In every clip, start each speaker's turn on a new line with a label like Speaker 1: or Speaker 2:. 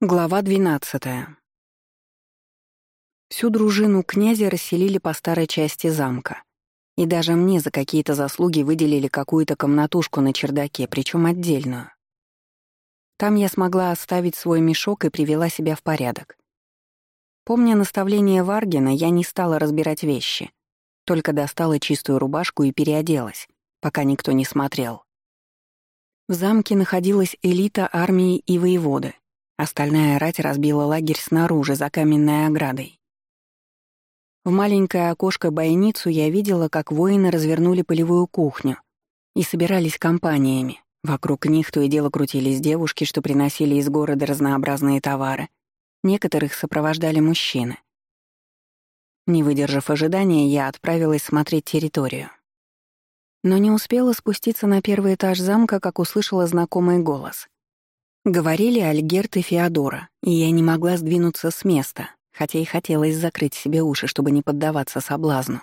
Speaker 1: Глава 12. Всю дружину князя расселили по старой части замка. И даже мне за какие-то заслуги выделили какую-то комнатушку на чердаке, причем отдельную. Там я смогла оставить свой мешок и привела себя в порядок. Помня наставление Варгина, я не стала разбирать вещи, только достала чистую рубашку и переоделась, пока никто не смотрел. В замке находилась элита армии и воеводы — Остальная рать разбила лагерь снаружи, за каменной оградой. В маленькое окошко-бойницу я видела, как воины развернули полевую кухню и собирались компаниями. Вокруг них то и дело крутились девушки, что приносили из города разнообразные товары. Некоторых сопровождали мужчины. Не выдержав ожидания, я отправилась смотреть территорию. Но не успела спуститься на первый этаж замка, как услышала знакомый голос. Говорили Альгерт и Феодора, и я не могла сдвинуться с места, хотя и хотелось закрыть себе уши, чтобы не поддаваться соблазну.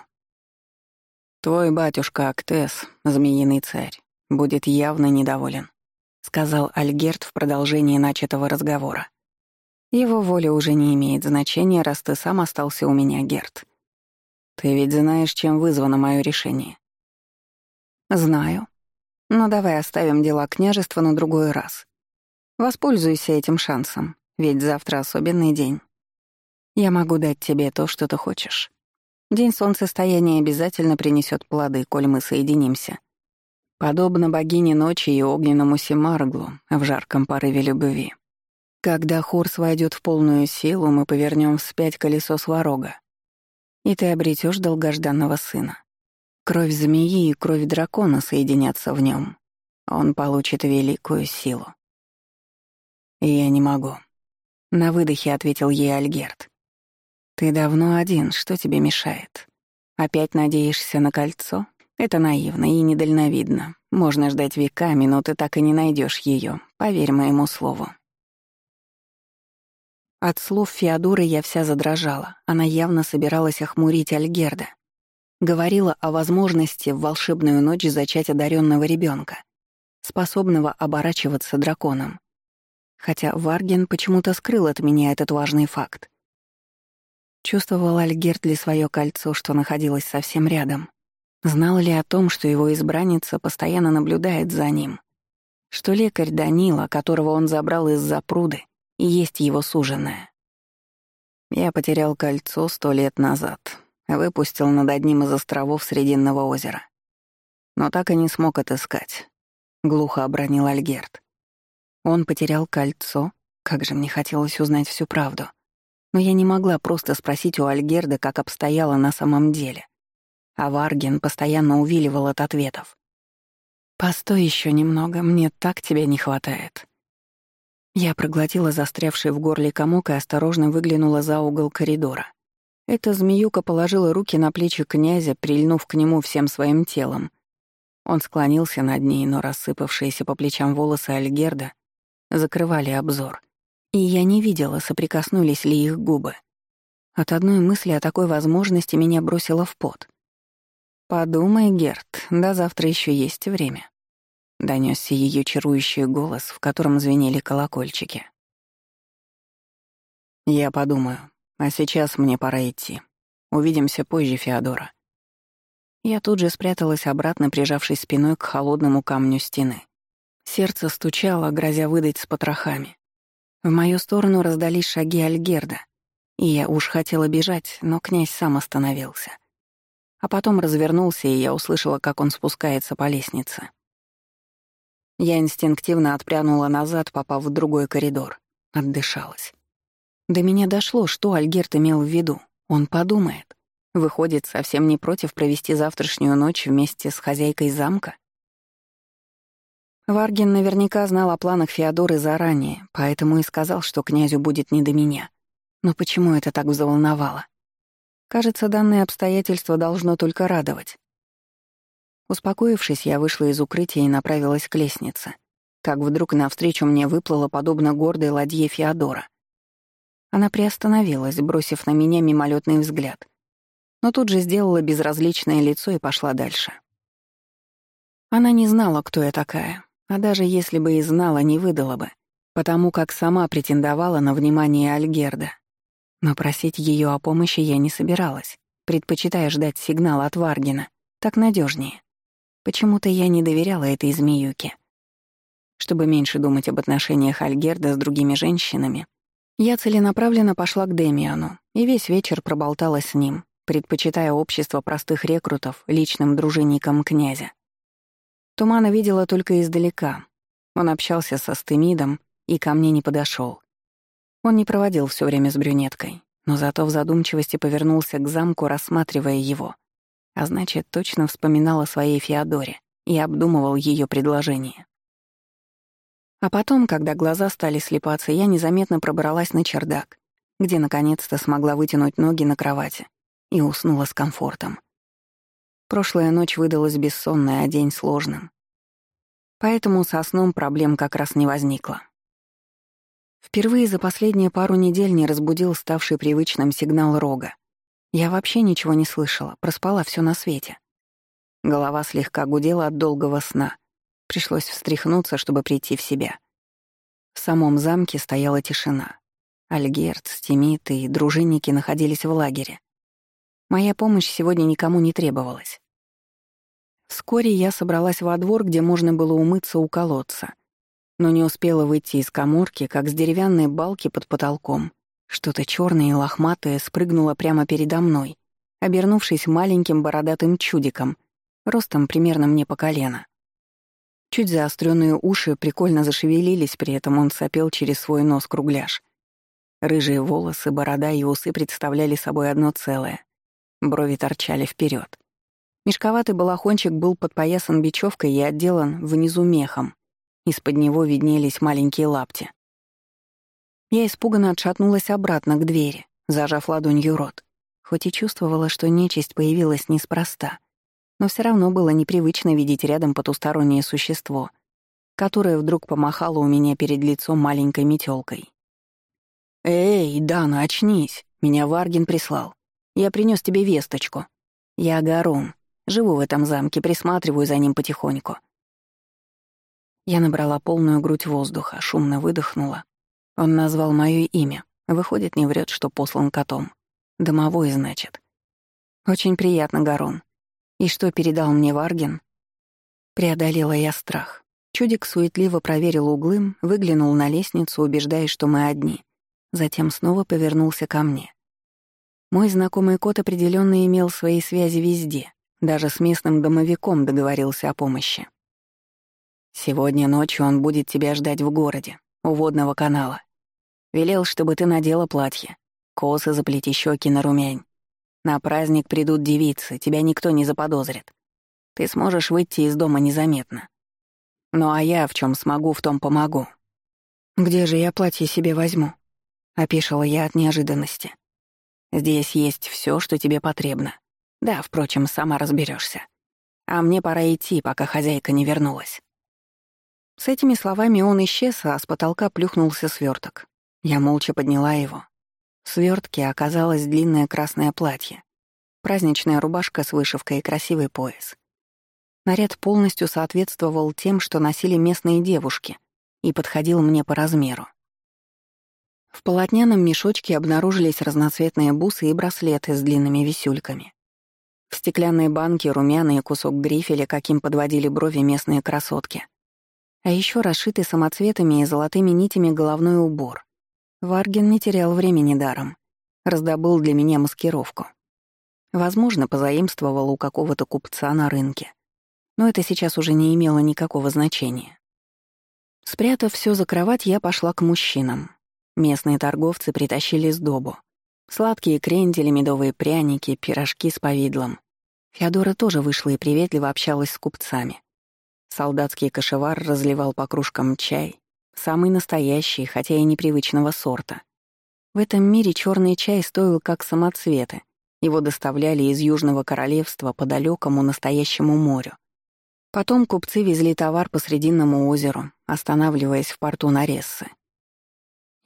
Speaker 1: «Твой батюшка Актес, змеиный царь, будет явно недоволен», — сказал Альгерт в продолжении начатого разговора. «Его воля уже не имеет значения, раз ты сам остался у меня, Герт. Ты ведь знаешь, чем вызвано мое решение». «Знаю. Но давай оставим дела княжества на другой раз. Воспользуйся этим шансом, ведь завтра особенный день. Я могу дать тебе то, что ты хочешь. День солнцестояния обязательно принесет плоды, коль мы соединимся. Подобно богине ночи и огненному Семарглу в жарком порыве любви. Когда Хорс войдет в полную силу, мы повернем вспять колесо сварога, и ты обретешь долгожданного сына. Кровь змеи и кровь дракона соединятся в нем. Он получит великую силу. «Я не могу», — на выдохе ответил ей Альгерт. «Ты давно один, что тебе мешает? Опять надеешься на кольцо? Это наивно и недальновидно. Можно ждать веками, но ты так и не найдешь ее. поверь моему слову». От слов Феодоры я вся задрожала. Она явно собиралась охмурить Альгерда. Говорила о возможности в волшебную ночь зачать одаренного ребенка, способного оборачиваться драконом хотя Варген почему-то скрыл от меня этот важный факт. Чувствовал Альгерт ли свое кольцо, что находилось совсем рядом? Знал ли о том, что его избранница постоянно наблюдает за ним? Что лекарь Данила, которого он забрал из-за пруды, и есть его суженая? Я потерял кольцо сто лет назад, выпустил над одним из островов Срединного озера. Но так и не смог отыскать. Глухо обронил Альгерт. Он потерял кольцо. Как же мне хотелось узнать всю правду. Но я не могла просто спросить у Альгерда, как обстояло на самом деле. А Варген постоянно увиливал от ответов. «Постой еще немного, мне так тебя не хватает». Я проглотила застрявший в горле комок и осторожно выглянула за угол коридора. Эта змеюка положила руки на плечи князя, прильнув к нему всем своим телом. Он склонился над ней, но рассыпавшиеся по плечам волосы Альгерда закрывали обзор. И я не видела, соприкоснулись ли их губы. От одной мысли о такой возможности меня бросило в пот. «Подумай, Герт, до завтра еще есть время», — донесся ее чарующий голос, в котором звенели колокольчики. «Я подумаю, а сейчас мне пора идти. Увидимся позже, Феодора». Я тут же спряталась обратно, прижавшись спиной к холодному камню стены. Сердце стучало, грозя выдать с потрохами. В мою сторону раздались шаги Альгерда, и я уж хотела бежать, но князь сам остановился. А потом развернулся, и я услышала, как он спускается по лестнице. Я инстинктивно отпрянула назад, попав в другой коридор. Отдышалась. До меня дошло, что Альгерт имел в виду. Он подумает. Выходит, совсем не против провести завтрашнюю ночь вместе с хозяйкой замка? Варгин наверняка знал о планах Феодоры заранее, поэтому и сказал, что князю будет не до меня. Но почему это так взволновало? Кажется, данное обстоятельство должно только радовать. Успокоившись, я вышла из укрытия и направилась к лестнице. Как вдруг навстречу мне выплыла подобно гордой ладье Феодора. Она приостановилась, бросив на меня мимолетный взгляд. Но тут же сделала безразличное лицо и пошла дальше. Она не знала, кто я такая, а даже если бы и знала, не выдала бы. потому как сама претендовала на внимание Альгерда. Но просить ее о помощи я не собиралась, предпочитая ждать сигнала от Варгина. Так надежнее. Почему-то я не доверяла этой змеюке. Чтобы меньше думать об отношениях Альгерда с другими женщинами, я целенаправленно пошла к Демиану и весь вечер проболтала с ним, предпочитая общество простых рекрутов личным дружинникам князя. Тумана видела только издалека. Он общался со Стемидом и ко мне не подошел. Он не проводил все время с брюнеткой, но зато в задумчивости повернулся к замку, рассматривая его. А значит, точно вспоминал о своей Феодоре и обдумывал ее предложение. А потом, когда глаза стали слепаться, я незаметно пробралась на чердак, где наконец-то смогла вытянуть ноги на кровати и уснула с комфортом. Прошлая ночь выдалась бессонной, а день сложным. Поэтому со сном проблем как раз не возникло. Впервые за последние пару недель не разбудил ставший привычным сигнал рога. Я вообще ничего не слышала, проспала все на свете. Голова слегка гудела от долгого сна. Пришлось встряхнуться, чтобы прийти в себя. В самом замке стояла тишина. Альгерт, Стимит и дружинники находились в лагере. Моя помощь сегодня никому не требовалась. Вскоре я собралась во двор, где можно было умыться у колодца — но не успела выйти из коморки, как с деревянной балки под потолком что-то черное и лохматое спрыгнуло прямо передо мной, обернувшись маленьким бородатым чудиком, ростом примерно мне по колено. Чуть заостренные уши прикольно зашевелились, при этом он сопел через свой нос кругляш. Рыжие волосы, борода и усы представляли собой одно целое. Брови торчали вперед. Мешковатый балахончик был подпоясан бечевкой и отделан внизу мехом, из-под него виднелись маленькие лапти. Я испуганно отшатнулась обратно к двери, зажав ладонью рот. Хоть и чувствовала, что нечисть появилась неспроста, но все равно было непривычно видеть рядом потустороннее существо, которое вдруг помахало у меня перед лицом маленькой метелкой. «Эй, Дана, очнись! Меня Варгин прислал. Я принес тебе весточку. Я Гарун. Живу в этом замке, присматриваю за ним потихоньку. Я набрала полную грудь воздуха, шумно выдохнула. Он назвал моё имя. Выходит, не врет, что послан котом. Домовой, значит. Очень приятно, Гарон. И что передал мне Варген? Преодолела я страх. Чудик суетливо проверил углы, выглянул на лестницу, убеждаясь, что мы одни. Затем снова повернулся ко мне. Мой знакомый кот определенно имел свои связи везде. Даже с местным домовиком договорился о помощи. Сегодня ночью он будет тебя ждать в городе, у водного канала. Велел, чтобы ты надела платье, косы заплети щеки на румянь. На праздник придут девицы, тебя никто не заподозрит. Ты сможешь выйти из дома незаметно. Ну а я в чем смогу, в том помогу. Где же я платье себе возьму? Опишила я от неожиданности. Здесь есть все, что тебе потребно. Да, впрочем, сама разберешься. А мне пора идти, пока хозяйка не вернулась. С этими словами он исчез, а с потолка плюхнулся сверток. Я молча подняла его. В свертке оказалось длинное красное платье, праздничная рубашка с вышивкой и красивый пояс. Наряд полностью соответствовал тем, что носили местные девушки, и подходил мне по размеру. В полотняном мешочке обнаружились разноцветные бусы и браслеты с длинными висюльками. В стеклянной банке румяный кусок грифеля, каким подводили брови местные красотки — а еще расшитый самоцветами и золотыми нитями головной убор. Варгин не терял времени даром. Раздобыл для меня маскировку. Возможно, позаимствовал у какого-то купца на рынке. Но это сейчас уже не имело никакого значения. Спрятав все за кровать, я пошла к мужчинам. Местные торговцы притащили сдобу. Сладкие крендели, медовые пряники, пирожки с повидлом. Феодора тоже вышла и приветливо общалась с купцами. Солдатский кошевар разливал по кружкам чай, самый настоящий, хотя и непривычного сорта. В этом мире черный чай стоил как самоцветы. Его доставляли из Южного Королевства по далекому настоящему морю. Потом купцы везли товар по Срединному озеру, останавливаясь в порту Нарессы.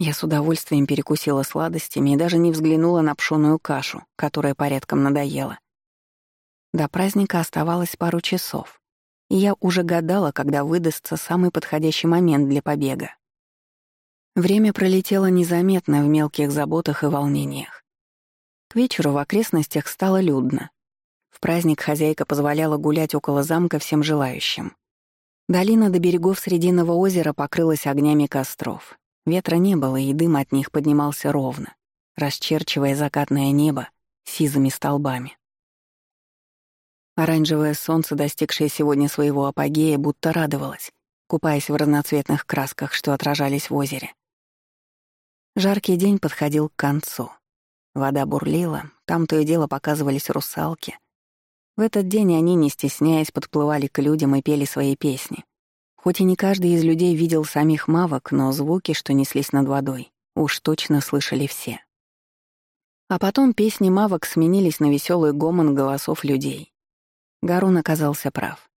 Speaker 1: Я с удовольствием перекусила сладостями и даже не взглянула на пшёную кашу, которая порядком надоела. До праздника оставалось пару часов и я уже гадала, когда выдастся самый подходящий момент для побега. Время пролетело незаметно в мелких заботах и волнениях. К вечеру в окрестностях стало людно. В праздник хозяйка позволяла гулять около замка всем желающим. Долина до берегов Срединного озера покрылась огнями костров. Ветра не было, и дым от них поднимался ровно, расчерчивая закатное небо сизыми столбами. Оранжевое солнце, достигшее сегодня своего апогея, будто радовалось, купаясь в разноцветных красках, что отражались в озере. Жаркий день подходил к концу. Вода бурлила, там то и дело показывались русалки — в этот день они, не стесняясь, подплывали к людям и пели свои песни. Хоть и не каждый из людей видел самих мавок, но звуки, что неслись над водой, уж точно слышали все. А потом песни мавок сменились на веселый гомон голосов людей. Гарун оказался прав.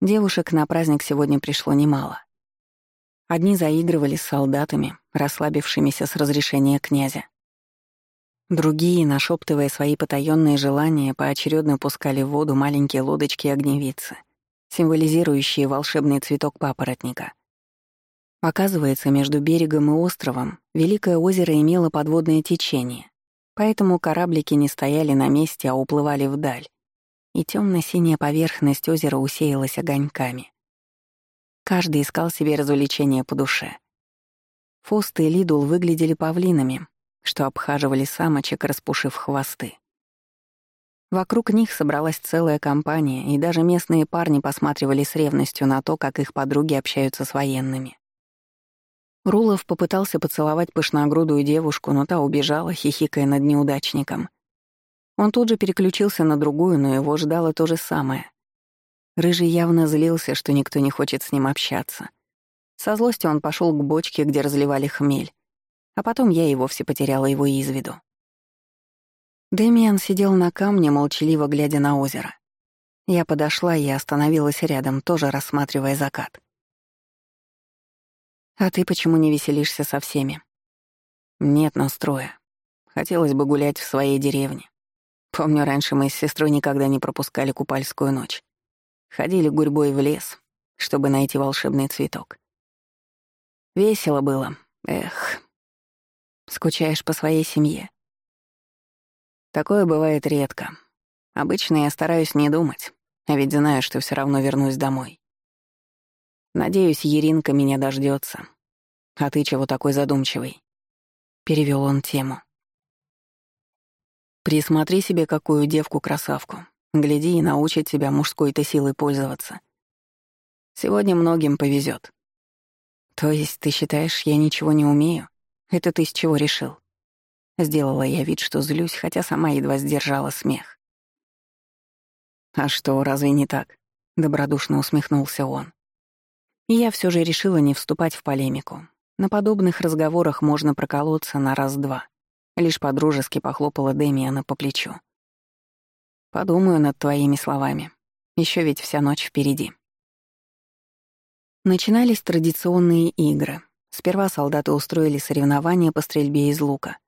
Speaker 1: Девушек на праздник сегодня пришло немало. Одни заигрывали с солдатами, расслабившимися с разрешения князя. Другие, нашептывая свои потаённые желания, поочередно пускали в воду маленькие лодочки огневицы, символизирующие волшебный цветок папоротника. Оказывается, между берегом и островом Великое озеро имело подводное течение, поэтому кораблики не стояли на месте, а уплывали вдаль, и темно-синяя поверхность озера усеялась огоньками. Каждый искал себе развлечения по душе. Фост и Лидул выглядели павлинами, что обхаживали самочек, распушив хвосты. Вокруг них собралась целая компания, и даже местные парни посматривали с ревностью на то, как их подруги общаются с военными. Рулов попытался поцеловать пышногрудую девушку, но та убежала, хихикая над неудачником. Он тут же переключился на другую, но его ждало то же самое. Рыжий явно злился, что никто не хочет с ним общаться. Со злостью он пошел к бочке, где разливали хмель, а потом я и вовсе потеряла его из виду. Дэмиан сидел на камне, молчаливо глядя на озеро. Я подошла и остановилась рядом, тоже рассматривая закат. «А ты почему не веселишься со всеми?» «Нет настроя. Хотелось бы гулять в своей деревне. Помню, раньше мы с сестрой никогда не пропускали купальскую ночь. Ходили гурьбой в лес, чтобы найти волшебный цветок. Весело было. Эх, Скучаешь по своей семье? Такое бывает редко. Обычно я стараюсь не думать, а ведь знаю, что все равно вернусь домой. Надеюсь, Еринка меня дождется. А ты чего такой задумчивый? Перевел он тему. Присмотри себе какую девку-красавку. Гляди и научит тебя мужской-то силой пользоваться. Сегодня многим повезет. То есть ты считаешь, я ничего не умею? Это ты с чего решил?» Сделала я вид, что злюсь, хотя сама едва сдержала смех. «А что, разве не так?» — добродушно усмехнулся он. И я все же решила не вступать в полемику. На подобных разговорах можно проколоться на раз-два. Лишь подружески похлопала Дэмиана по плечу. «Подумаю над твоими словами. Еще ведь вся ночь впереди». Начинались традиционные игры. Сперва солдаты устроили соревнования по стрельбе из лука.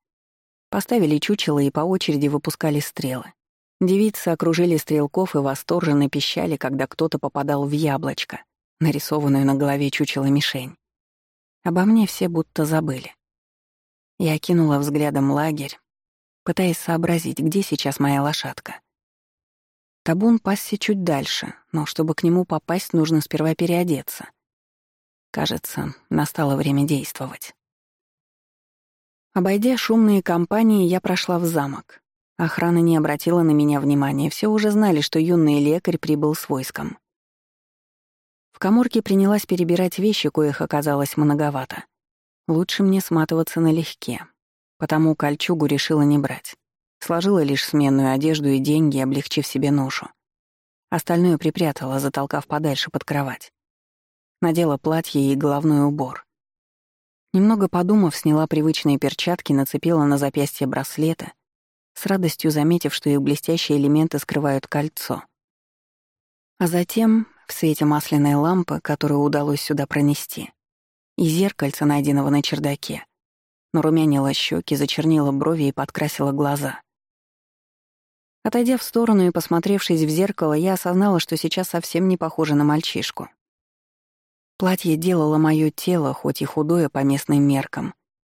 Speaker 1: Поставили чучело и по очереди выпускали стрелы. Девицы окружили стрелков и восторженно пищали, когда кто-то попадал в яблочко, нарисованную на голове чучела мишень. Обо мне все будто забыли. Я окинула взглядом лагерь, пытаясь сообразить, где сейчас моя лошадка. Табун пасся чуть дальше, но чтобы к нему попасть, нужно сперва переодеться. Кажется, настало время действовать. Обойдя шумные компании, я прошла в замок. Охрана не обратила на меня внимания, все уже знали, что юный лекарь прибыл с войском. В коморке принялась перебирать вещи, коих оказалось многовато. Лучше мне сматываться налегке, потому кольчугу решила не брать. Сложила лишь сменную одежду и деньги, облегчив себе ношу. Остальное припрятала, затолкав подальше под кровать. Надела платье и головной убор. Немного подумав, сняла привычные перчатки, нацепила на запястье браслеты, с радостью заметив, что их блестящие элементы скрывают кольцо. А затем, в свете масляной лампы, которую удалось сюда пронести, и зеркальца, найденного на чердаке, нарумянила щеки, зачернила брови и подкрасила глаза. Отойдя в сторону и посмотревшись в зеркало, я осознала, что сейчас совсем не похожа на мальчишку. Платье делало мое тело, хоть и худое по местным меркам,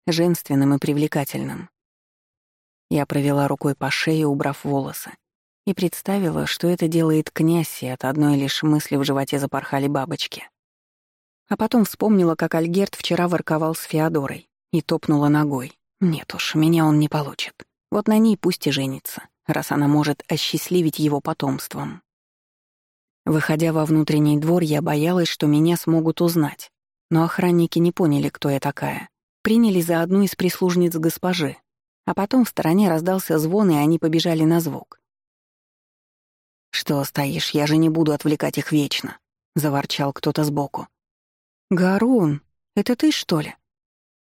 Speaker 1: женственным и привлекательным. Я провела рукой по шее, убрав волосы, и представила, что это делает князь, и от одной лишь мысли в животе запорхали бабочки. А потом вспомнила, как Альгерт вчера ворковал с Феодорой, и топнула ногой. Нет уж, меня он не получит. Вот на ней пусть и женится, раз она может осчастливить его потомством. Выходя во внутренний двор, я боялась, что меня смогут узнать. Но охранники не поняли, кто я такая. Приняли за одну из прислужниц госпожи. А потом в стороне раздался звон, и они побежали на звук. «Что стоишь? Я же не буду отвлекать их вечно», — заворчал кто-то сбоку. «Гарун, это ты, что ли?»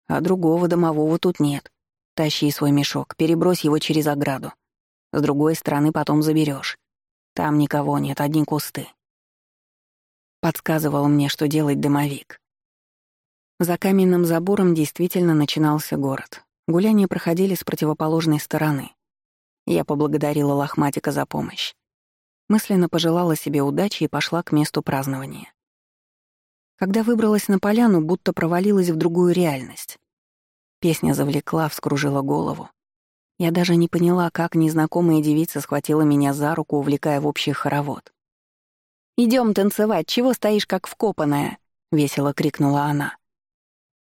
Speaker 1: «А другого домового тут нет. Тащи свой мешок, перебрось его через ограду. С другой стороны потом заберешь. Там никого нет, одни кусты. Подсказывал мне, что делать дымовик. За каменным забором действительно начинался город. Гуляния проходили с противоположной стороны. Я поблагодарила Лохматика за помощь. Мысленно пожелала себе удачи и пошла к месту празднования. Когда выбралась на поляну, будто провалилась в другую реальность. Песня завлекла, вскружила голову. Я даже не поняла, как незнакомая девица схватила меня за руку, увлекая в общий хоровод. Идем танцевать, чего стоишь как вкопанная?» — весело крикнула она.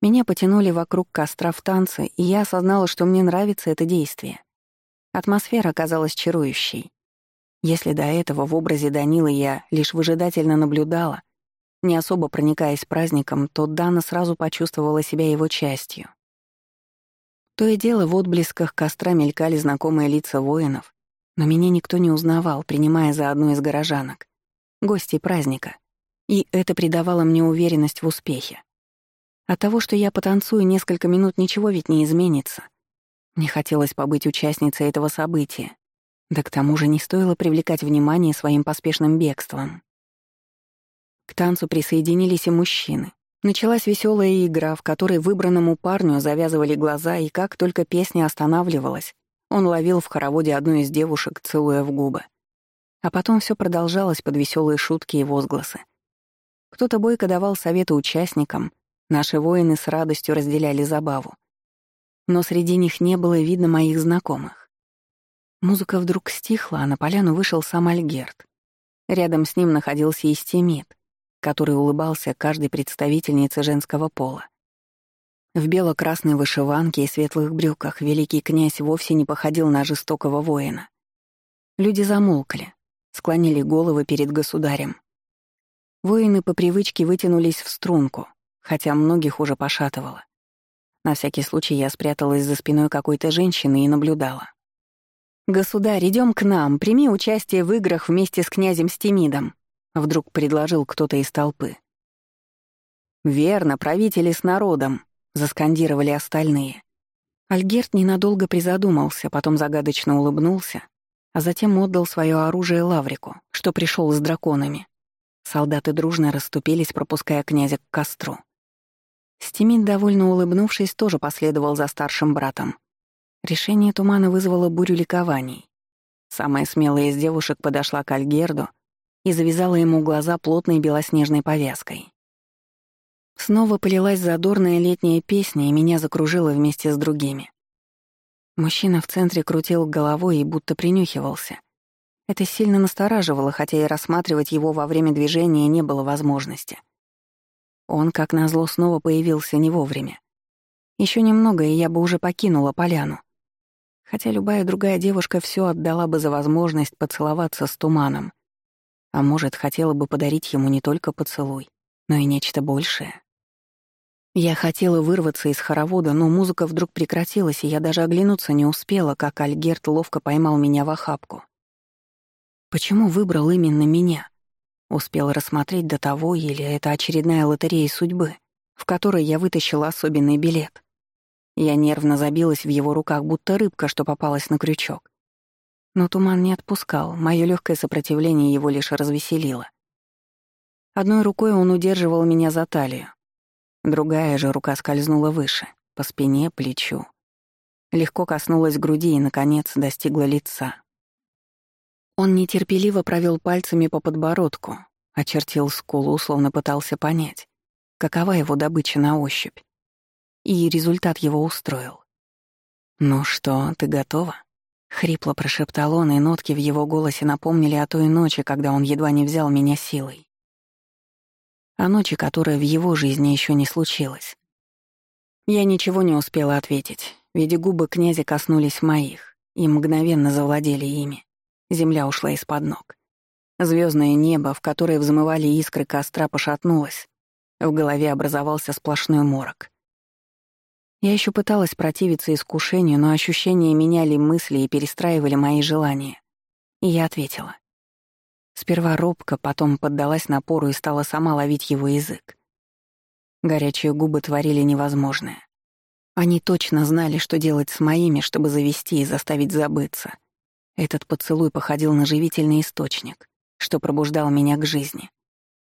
Speaker 1: Меня потянули вокруг костра в танце, и я осознала, что мне нравится это действие. Атмосфера оказалась чарующей. Если до этого в образе Данилы я лишь выжидательно наблюдала, не особо проникаясь праздником, то Дана сразу почувствовала себя его частью. То и дело в отблесках костра мелькали знакомые лица воинов, но меня никто не узнавал, принимая за одну из горожанок, гостей праздника. И это придавало мне уверенность в успехе. От того, что я потанцую несколько минут, ничего ведь не изменится. Мне хотелось побыть участницей этого события. Да к тому же не стоило привлекать внимание своим поспешным бегством. К танцу присоединились и мужчины. Началась веселая игра, в которой выбранному парню завязывали глаза, и как только песня останавливалась, он ловил в хороводе одну из девушек, целуя в губы. А потом все продолжалось под веселые шутки и возгласы. Кто-то бойко давал советы участникам, наши воины с радостью разделяли забаву. Но среди них не было видно моих знакомых. Музыка вдруг стихла, а на поляну вышел сам Альгерт. Рядом с ним находился Истемид, который улыбался каждой представительнице женского пола. В бело-красной вышиванке и светлых брюках великий князь вовсе не походил на жестокого воина. Люди замолкли, склонили головы перед государем. Воины по привычке вытянулись в струнку, хотя многих уже пошатывало. На всякий случай я спряталась за спиной какой-то женщины и наблюдала. «Государь, идем к нам, прими участие в играх вместе с князем Стемидом», — вдруг предложил кто-то из толпы. «Верно, правители с народом», — заскандировали остальные. Альгерт ненадолго призадумался, потом загадочно улыбнулся, а затем отдал свое оружие Лаврику, что пришел с драконами. Солдаты дружно расступились, пропуская князя к костру. Стимид, довольно улыбнувшись, тоже последовал за старшим братом. Решение тумана вызвало бурю ликований. Самая смелая из девушек подошла к Альгерду и завязала ему глаза плотной белоснежной повязкой. Снова полилась задорная летняя песня, и меня закружила вместе с другими. Мужчина в центре крутил головой и будто принюхивался. Это сильно настораживало, хотя и рассматривать его во время движения не было возможности. Он, как назло, снова появился не вовремя. Еще немного, и я бы уже покинула поляну. Хотя любая другая девушка все отдала бы за возможность поцеловаться с туманом. А может, хотела бы подарить ему не только поцелуй, но и нечто большее. Я хотела вырваться из хоровода, но музыка вдруг прекратилась, и я даже оглянуться не успела, как Альгерт ловко поймал меня в охапку. Почему выбрал именно меня? Успел рассмотреть до того, или это очередная лотерея судьбы, в которой я вытащила особенный билет. Я нервно забилась в его руках, будто рыбка, что попалась на крючок. Но туман не отпускал, мое легкое сопротивление его лишь развеселило. Одной рукой он удерживал меня за талию. Другая же рука скользнула выше, по спине, плечу. Легко коснулась груди и, наконец, достигла лица. Он нетерпеливо провел пальцами по подбородку, очертил скулу, словно пытался понять, какова его добыча на ощупь. И результат его устроил. «Ну что, ты готова?» — хрипло прошептал он, и нотки в его голосе напомнили о той ночи, когда он едва не взял меня силой. О ночи, которая в его жизни еще не случилась. Я ничего не успела ответить, ведь губы князя коснулись моих и мгновенно завладели ими. Земля ушла из-под ног. Звездное небо, в которое взмывали искры костра, пошатнулось. В голове образовался сплошной морок. Я еще пыталась противиться искушению, но ощущения меняли мысли и перестраивали мои желания. И я ответила. Сперва робко, потом поддалась напору и стала сама ловить его язык. Горячие губы творили невозможное. Они точно знали, что делать с моими, чтобы завести и заставить забыться. Этот поцелуй походил на живительный источник, что пробуждал меня к жизни.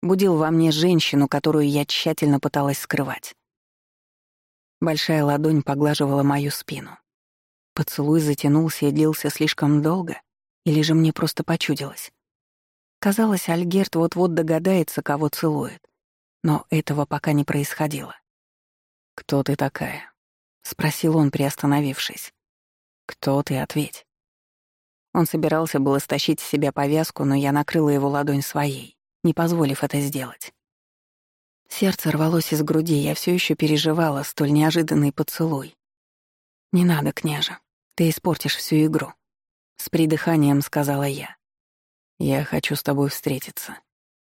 Speaker 1: Будил во мне женщину, которую я тщательно пыталась скрывать. Большая ладонь поглаживала мою спину. Поцелуй затянулся и длился слишком долго, или же мне просто почудилось. Казалось, Альгерт вот-вот догадается, кого целует. Но этого пока не происходило. «Кто ты такая?» — спросил он, приостановившись. «Кто ты? Ответь». Он собирался было стащить с себя повязку, но я накрыла его ладонь своей, не позволив это сделать. Сердце рвалось из груди, я все еще переживала столь неожиданный поцелуй. «Не надо, княже, ты испортишь всю игру», — с придыханием сказала я. «Я хочу с тобой встретиться.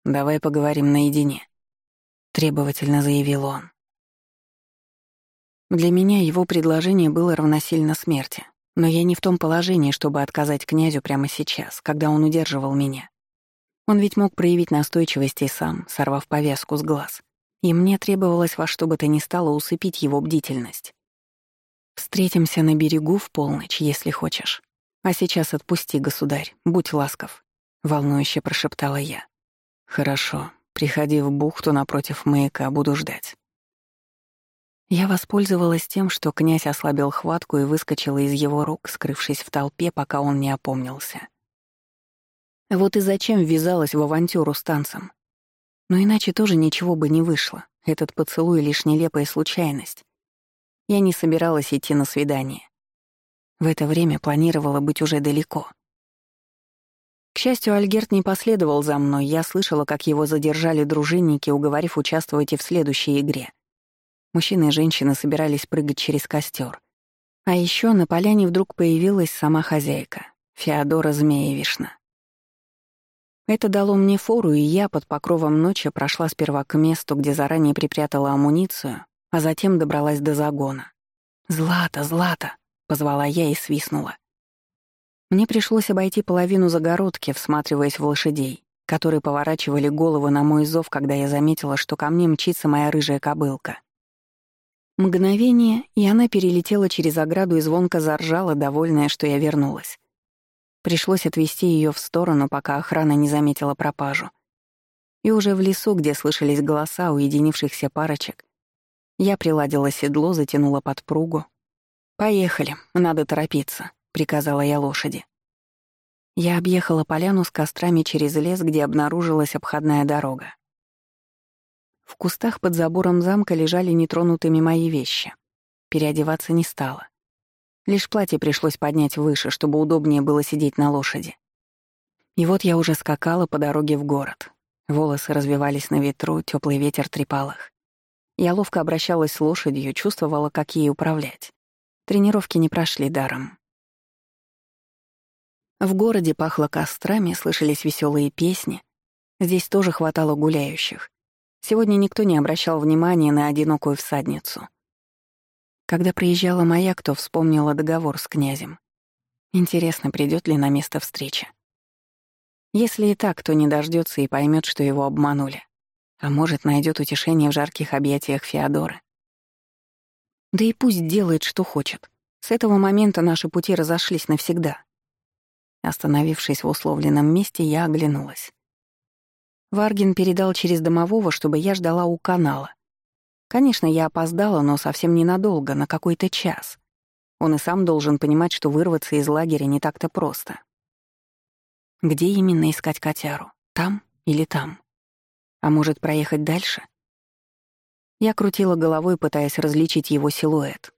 Speaker 1: Давай поговорим наедине», — требовательно заявил он. Для меня его предложение было равносильно смерти, но я не в том положении, чтобы отказать князю прямо сейчас, когда он удерживал меня. Он ведь мог проявить настойчивость и сам, сорвав повязку с глаз. И мне требовалось во что бы то ни стало усыпить его бдительность. «Встретимся на берегу в полночь, если хочешь. А сейчас отпусти, государь, будь ласков. — волнующе прошептала я. «Хорошо. Приходи в бухту напротив маяка, буду ждать». Я воспользовалась тем, что князь ослабил хватку и выскочила из его рук, скрывшись в толпе, пока он не опомнился. Вот и зачем ввязалась в авантюру с танцем. Но иначе тоже ничего бы не вышло. Этот поцелуй — лишь нелепая случайность. Я не собиралась идти на свидание. В это время планировала быть уже далеко — к счастью, Альгерт не последовал за мной, я слышала, как его задержали дружинники, уговорив участвовать и в следующей игре. Мужчины и женщины собирались прыгать через костер. А еще на поляне вдруг появилась сама хозяйка, Феодора Змеевишна. Это дало мне фору, и я под покровом ночи прошла сперва к месту, где заранее припрятала амуницию, а затем добралась до загона. «Злата, Злата!» — позвала я и свистнула. Мне пришлось обойти половину загородки, всматриваясь в лошадей, которые поворачивали головы на мой зов, когда я заметила, что ко мне мчится моя рыжая кобылка. Мгновение, и она перелетела через ограду и звонко заржала, довольная, что я вернулась. Пришлось отвести ее в сторону, пока охрана не заметила пропажу. И уже в лесу, где слышались голоса уединившихся парочек, я приладила седло, затянула подпругу. «Поехали, надо торопиться», — приказала я лошади. Я объехала поляну с кострами через лес, где обнаружилась обходная дорога. В кустах под забором замка лежали нетронутыми мои вещи. Переодеваться не стала. Лишь платье пришлось поднять выше, чтобы удобнее было сидеть на лошади. И вот я уже скакала по дороге в город. Волосы развивались на ветру, теплый ветер трепал их. Я ловко обращалась с лошадью, чувствовала, как ей управлять. Тренировки не прошли даром. В городе пахло кострами, слышались веселые песни. Здесь тоже хватало гуляющих. Сегодня никто не обращал внимания на одинокую всадницу. Когда приезжала моя, кто вспомнила договор с князем. Интересно, придет ли на место встречи. Если и так, то не дождется и поймет, что его обманули. А может, найдет утешение в жарких объятиях Феодоры. Да и пусть делает, что хочет. С этого момента наши пути разошлись навсегда. Остановившись в условленном месте, я оглянулась. Варгин передал через домового, чтобы я ждала у канала. Конечно, я опоздала, но совсем ненадолго, на какой-то час. Он и сам должен понимать, что вырваться из лагеря не так-то просто. Где именно искать котяру? Там или там? А может, проехать дальше? Я крутила головой, пытаясь различить его силуэт.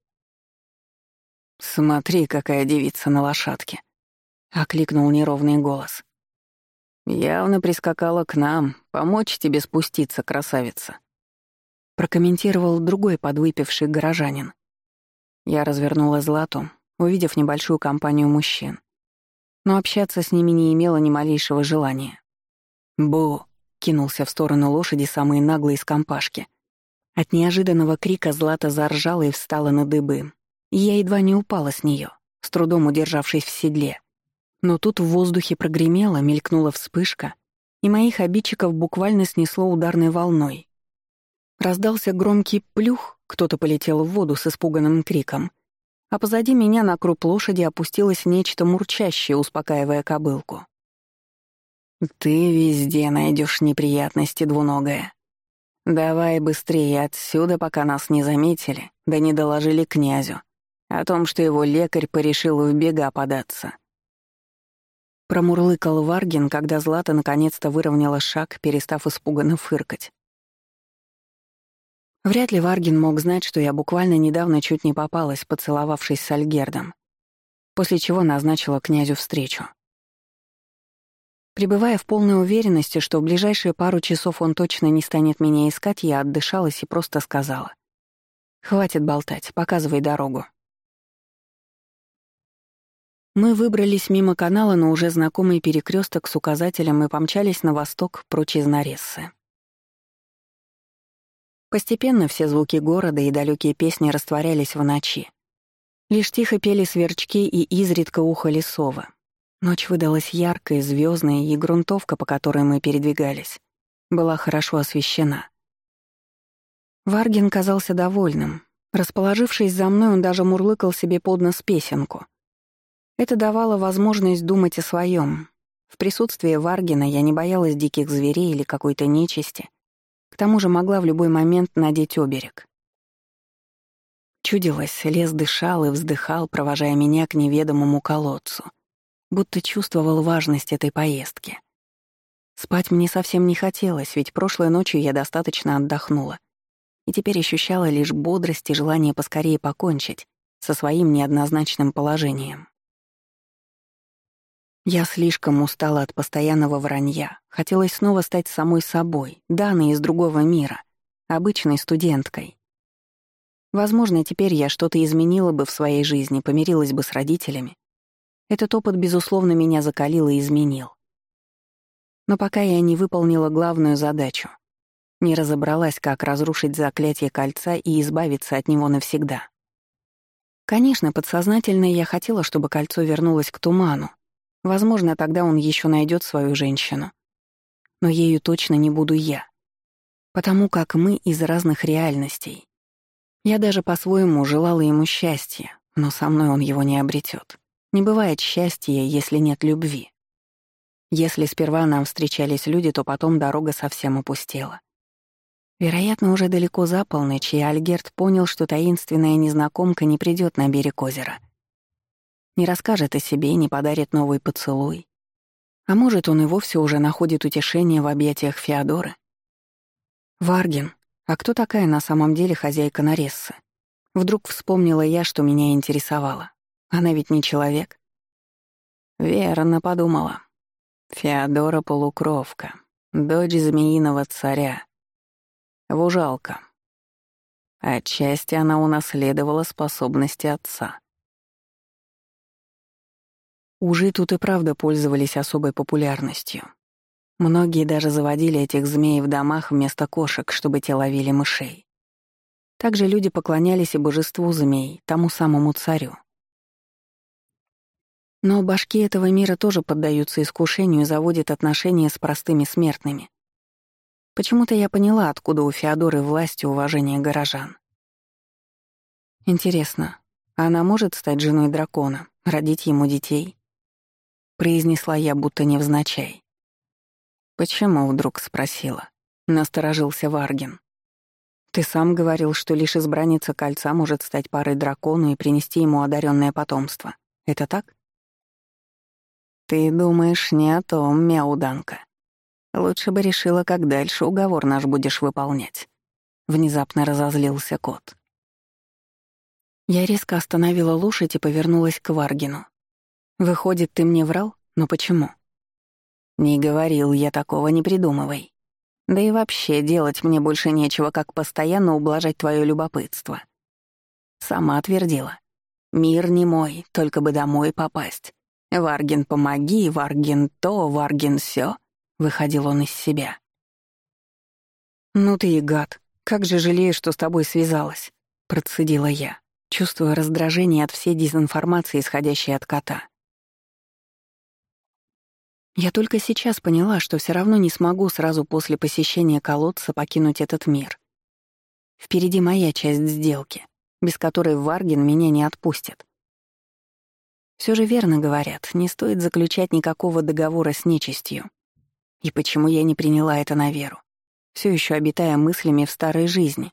Speaker 2: «Смотри, какая девица на лошадке», — окликнул неровный голос. «Явно прискакала к нам, помочь тебе спуститься, красавица», — прокомментировал другой подвыпивший горожанин. Я развернула Злату, увидев небольшую компанию мужчин. Но общаться с ними не имела ни малейшего желания. «Бу!» — кинулся в сторону лошади самый наглый из компашки. От неожиданного крика Злата заржала и встала на дыбы. Я едва не упала с нее, с трудом удержавшись в седле. Но тут в воздухе прогремело, мелькнула вспышка, и моих обидчиков буквально снесло ударной волной. Раздался громкий плюх, кто-то полетел в воду с испуганным криком, а позади меня на круп лошади опустилось нечто мурчащее, успокаивая кобылку. «Ты везде найдешь неприятности, двуногая. Давай быстрее отсюда, пока нас не заметили, да не доложили князю о том, что его лекарь порешил в бега податься. Промурлыкал Варгин, когда Злата наконец-то выровняла шаг, перестав испуганно фыркать. Вряд ли Варгин мог знать, что я буквально недавно чуть не попалась, поцеловавшись с Альгердом, после чего назначила князю встречу. Пребывая в полной уверенности, что в ближайшие пару часов он точно не станет меня искать, я отдышалась и просто сказала. «Хватит болтать, показывай дорогу». Мы выбрались мимо канала на уже знакомый перекресток с указателем и помчались на восток прочь из Нарессы. Постепенно все звуки города и далекие песни растворялись в ночи. Лишь тихо пели сверчки и изредка ухали совы. Ночь выдалась яркой, звездной, и грунтовка, по которой мы передвигались, была хорошо освещена. Варгин казался довольным. Расположившись за мной, он даже мурлыкал себе под нос песенку — это давало возможность думать о своем. В присутствии Варгина я не боялась диких зверей или какой-то нечисти. К тому же могла в любой момент надеть оберег. Чудилось, лес дышал и вздыхал, провожая меня к неведомому колодцу, будто чувствовал важность этой поездки. Спать мне совсем не хотелось, ведь прошлой ночью я достаточно отдохнула, и теперь ощущала лишь бодрость и желание поскорее покончить со своим неоднозначным положением. Я слишком устала от постоянного вранья. Хотелось снова стать самой собой, данной из другого мира, обычной студенткой. Возможно, теперь я что-то изменила бы в своей жизни, помирилась бы с родителями. Этот опыт, безусловно, меня закалил и изменил. Но пока я не выполнила главную задачу, не разобралась, как разрушить заклятие кольца и избавиться от него навсегда. Конечно, подсознательно я хотела, чтобы кольцо вернулось к туману, Возможно, тогда он еще найдет свою женщину. Но ею точно не буду я. Потому как мы из разных реальностей. Я даже по-своему желала ему счастья, но со мной он его не обретет. Не бывает счастья, если нет любви. Если сперва нам встречались люди, то потом дорога совсем опустела. Вероятно, уже далеко за полночь, и Альгерт понял, что таинственная незнакомка не придет на берег озера — не расскажет о себе, не подарит новый поцелуй. А может, он и вовсе уже находит утешение в объятиях Феодоры? Варгин, а кто такая на самом деле хозяйка Нарессы? Вдруг вспомнила я, что меня интересовало. Она ведь не человек. Верно подумала. Феодора — полукровка, дочь змеиного царя. Вужалка. Отчасти она унаследовала способности отца. Ужи тут и правда пользовались особой популярностью. Многие даже заводили этих змей в домах вместо кошек, чтобы те ловили мышей. Также люди поклонялись и божеству змей, тому самому царю. Но башки этого мира тоже поддаются искушению и заводят отношения с простыми смертными. Почему-то я поняла, откуда у Феодоры власть и уважение горожан. Интересно, она может стать женой дракона, родить ему детей? Произнесла я будто невзначай. «Почему?» — вдруг спросила. Насторожился Варгин. «Ты сам говорил, что лишь избранница кольца может стать парой дракону и принести ему одаренное потомство. Это так?» «Ты думаешь не о том, мяуданка. Лучше бы решила, как дальше уговор наш будешь выполнять».
Speaker 1: внезапно разозлился кот. Я резко остановила лошадь и повернулась к Варгину. «Выходит, ты мне врал? Но почему?» «Не говорил я такого, не придумывай. Да и вообще делать мне больше нечего, как постоянно ублажать твое любопытство». Сама твердила. «Мир не мой, только бы домой попасть. Варгин, помоги, Варгин то, Варгин сё», — выходил он из себя. «Ну ты и гад. Как же жалею, что с тобой связалась», — процедила я чувствуя раздражение от всей дезинформации, исходящей от кота. Я только сейчас поняла, что все равно не смогу сразу после посещения колодца покинуть этот мир. Впереди моя часть сделки, без которой Варгин меня не отпустит. Все же верно говорят, не стоит заключать никакого договора с нечистью. И почему я не приняла это на веру, все еще обитая мыслями в старой жизни,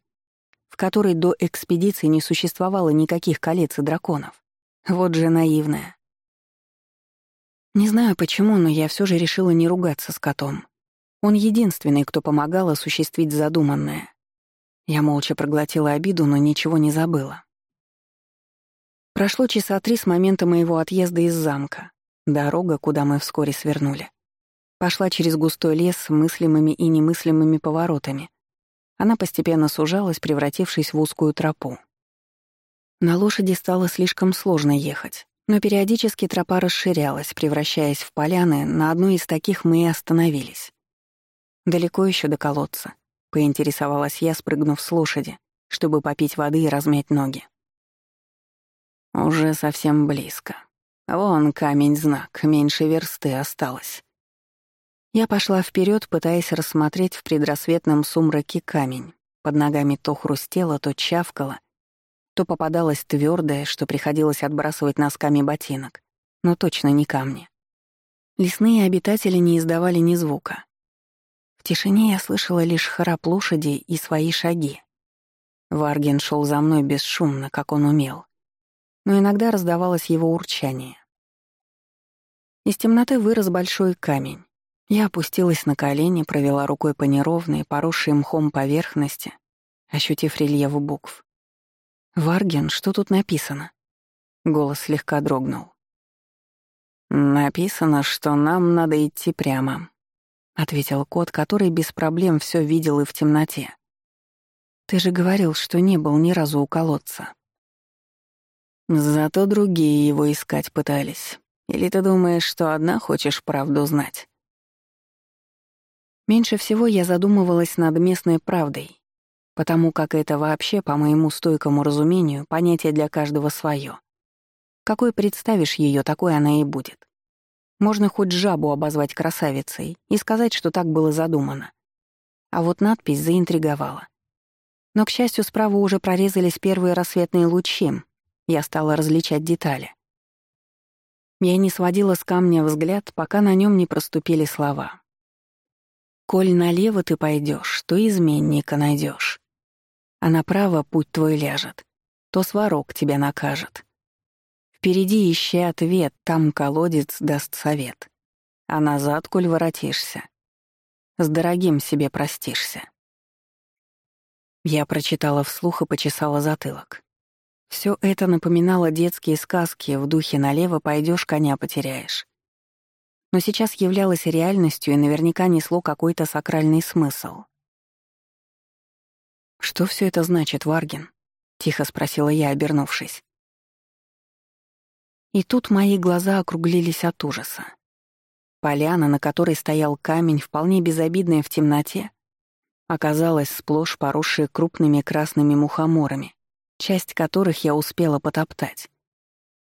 Speaker 1: в которой до экспедиции не существовало никаких колец и драконов. Вот же наивная. Не знаю почему, но я все же решила не ругаться с котом. Он единственный, кто помогал осуществить задуманное. Я молча проглотила обиду, но ничего не забыла. Прошло часа три с момента моего отъезда из замка. Дорога, куда мы вскоре свернули. Пошла через густой лес с мыслимыми и немыслимыми поворотами, она постепенно сужалась, превратившись в узкую тропу. На лошади стало слишком сложно ехать, но периодически тропа расширялась, превращаясь в поляны, на одной из таких мы и остановились. «Далеко еще до колодца», — поинтересовалась я, спрыгнув с лошади, чтобы попить воды и размять ноги. «Уже совсем близко. Вон камень-знак, меньше версты осталось», я пошла вперед, пытаясь рассмотреть в предрассветном сумраке камень. Под ногами то хрустело, то чавкало, то попадалось твердое, что приходилось отбрасывать носками ботинок, но точно не камни. Лесные обитатели не издавали ни звука. В тишине я слышала лишь храп лошади и свои шаги. Варген шел за мной бесшумно, как он умел. Но иногда раздавалось его урчание. Из темноты вырос большой камень. Я опустилась на колени, провела рукой по неровной, поросшей мхом поверхности, ощутив рельеф букв. «Варген, что тут написано?» Голос слегка дрогнул. «Написано, что нам надо идти прямо», — ответил кот, который без проблем все видел и в темноте. «Ты же говорил, что не был ни разу у колодца». «Зато другие его искать пытались. Или ты думаешь, что одна хочешь правду знать?» Меньше всего я задумывалась над местной правдой, потому как это вообще, по моему стойкому разумению, понятие для каждого свое. Какой представишь ее, такой она и будет. Можно хоть жабу обозвать красавицей и сказать, что так было задумано. А вот надпись заинтриговала. Но, к счастью, справа уже прорезались первые рассветные лучи. Я стала различать детали. Я не сводила с камня взгляд, пока на нем не проступили слова. Коль налево ты пойдешь, то изменника найдешь. А направо путь твой ляжет, то сварок тебя накажет. Впереди ищи ответ, там колодец даст совет. А назад, коль воротишься, с дорогим себе простишься. Я прочитала вслух и почесала затылок. Все это напоминало детские сказки в духе «налево пойдешь, коня потеряешь» но сейчас являлось реальностью и наверняка несло какой-то сакральный смысл. «Что все это значит, Варгин?» — тихо спросила я, обернувшись. И тут мои глаза округлились от ужаса. Поляна, на которой стоял камень, вполне безобидная в темноте, оказалась сплошь поросшей крупными красными мухоморами, часть которых я успела потоптать.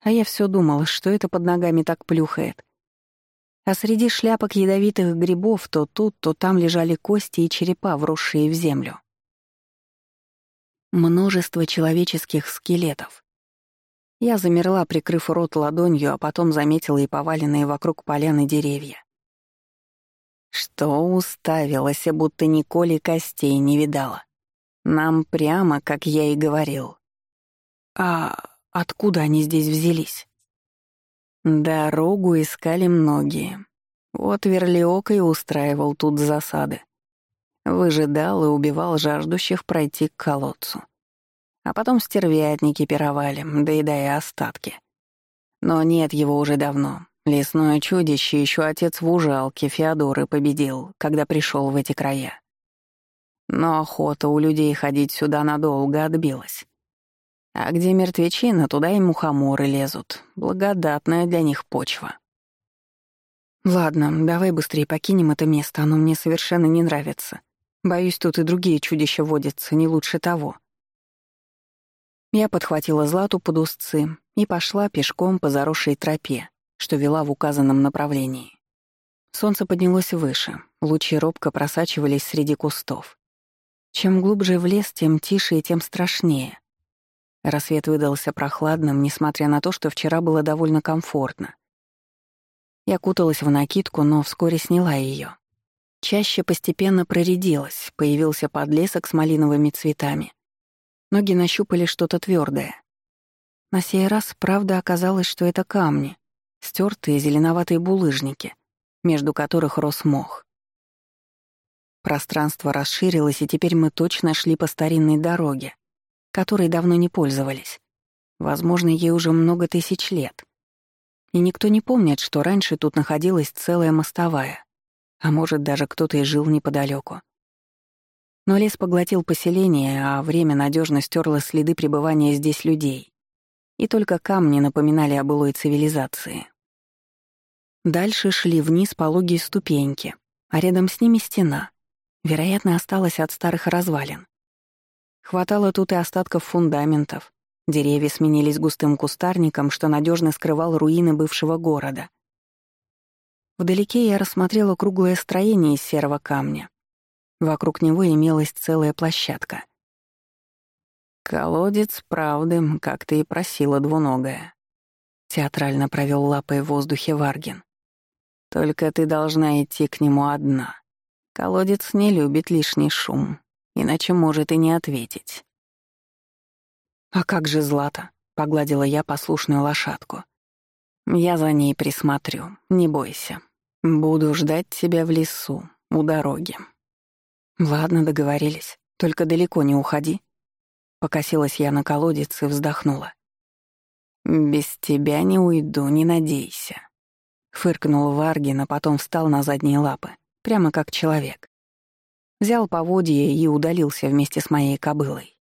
Speaker 1: А я все думала, что это под ногами так плюхает, а среди шляпок ядовитых грибов то тут, то там лежали кости и черепа, вросшие в землю. Множество человеческих скелетов. Я замерла, прикрыв рот ладонью, а потом заметила и поваленные вокруг поляны деревья. Что уставилась, будто Николи костей не видала. Нам прямо, как я и говорил. А откуда они здесь взялись? Дорогу искали многие. Вот Верлиок и устраивал тут засады. Выжидал и убивал жаждущих пройти к колодцу. А потом стервятники пировали, доедая остатки. Но нет его уже давно. Лесное чудище еще отец в ужалке Феодоры победил, когда пришел в эти края. Но охота у людей ходить сюда надолго отбилась. А где мертвечина, туда и мухоморы лезут. Благодатная для них почва.
Speaker 2: «Ладно, давай быстрее покинем это место, оно мне совершенно не нравится. Боюсь, тут и другие чудища водятся, не лучше того». Я подхватила Злату под узцы и пошла пешком по заросшей тропе, что вела в указанном направлении. Солнце поднялось выше, лучи робко просачивались среди кустов. Чем глубже в лес, тем тише и тем страшнее. Рассвет выдался прохладным, несмотря на то, что вчера было довольно комфортно. Я куталась в накидку, но вскоре сняла ее. Чаще постепенно проредилась, появился подлесок с малиновыми цветами. Ноги нащупали что-то твердое. На сей раз правда оказалось, что это камни, стертые зеленоватые булыжники, между которых рос мох. Пространство расширилось, и теперь мы точно шли по старинной дороге, которой давно не пользовались. Возможно, ей уже много тысяч лет. И никто не помнит, что раньше тут находилась целая мостовая, а может, даже кто-то и жил неподалеку. Но лес поглотил поселение, а время надежно стерло следы пребывания здесь людей. И только камни напоминали о былой цивилизации. Дальше шли вниз пологие ступеньки, а рядом с ними стена. Вероятно, осталась от старых развалин. Хватало тут и остатков фундаментов. Деревья сменились густым кустарником, что надежно скрывал руины бывшего города. Вдалеке я рассмотрела круглое строение из серого камня. Вокруг него имелась целая площадка.
Speaker 1: «Колодец правды, как ты и просила, двуногая», — театрально провел лапой в воздухе Варгин. «Только ты должна идти к нему одна. Колодец не любит лишний шум иначе может и не ответить.
Speaker 2: «А как же Злата?» — погладила я послушную лошадку.
Speaker 1: «Я за ней присмотрю, не бойся. Буду ждать тебя в лесу, у дороги».
Speaker 2: «Ладно, договорились. Только далеко не уходи». Покосилась я на колодец и вздохнула.
Speaker 1: «Без тебя не уйду, не надейся», — фыркнул Варгин, а потом встал на задние лапы, прямо как человек. Взял поводье и удалился вместе с моей кобылой.